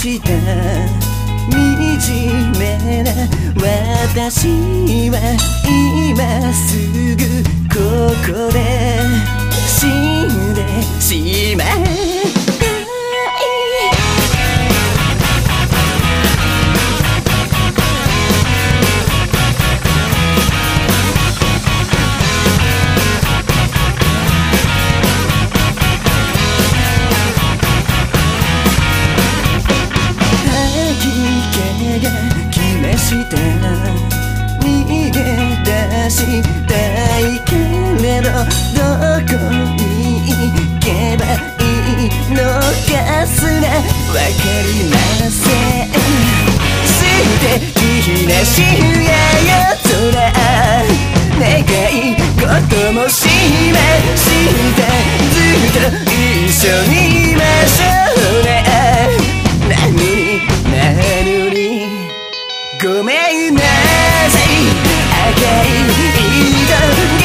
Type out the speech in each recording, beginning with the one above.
しじ惨めな私は今すぐここでしややつら願い事もしめしてずっと一緒にいましょうねなのになのにごめんなさい赤い糸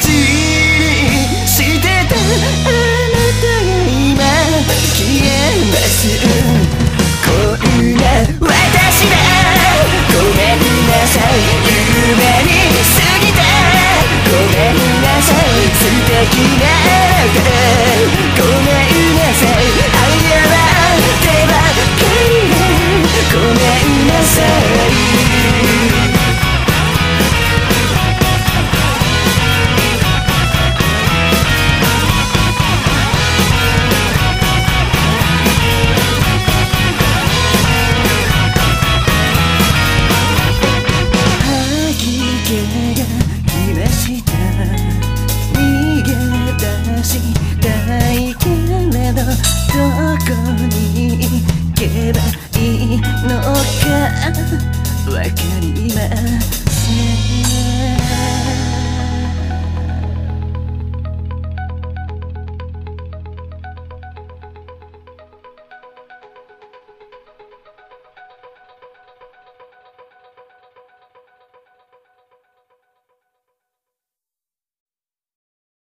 ti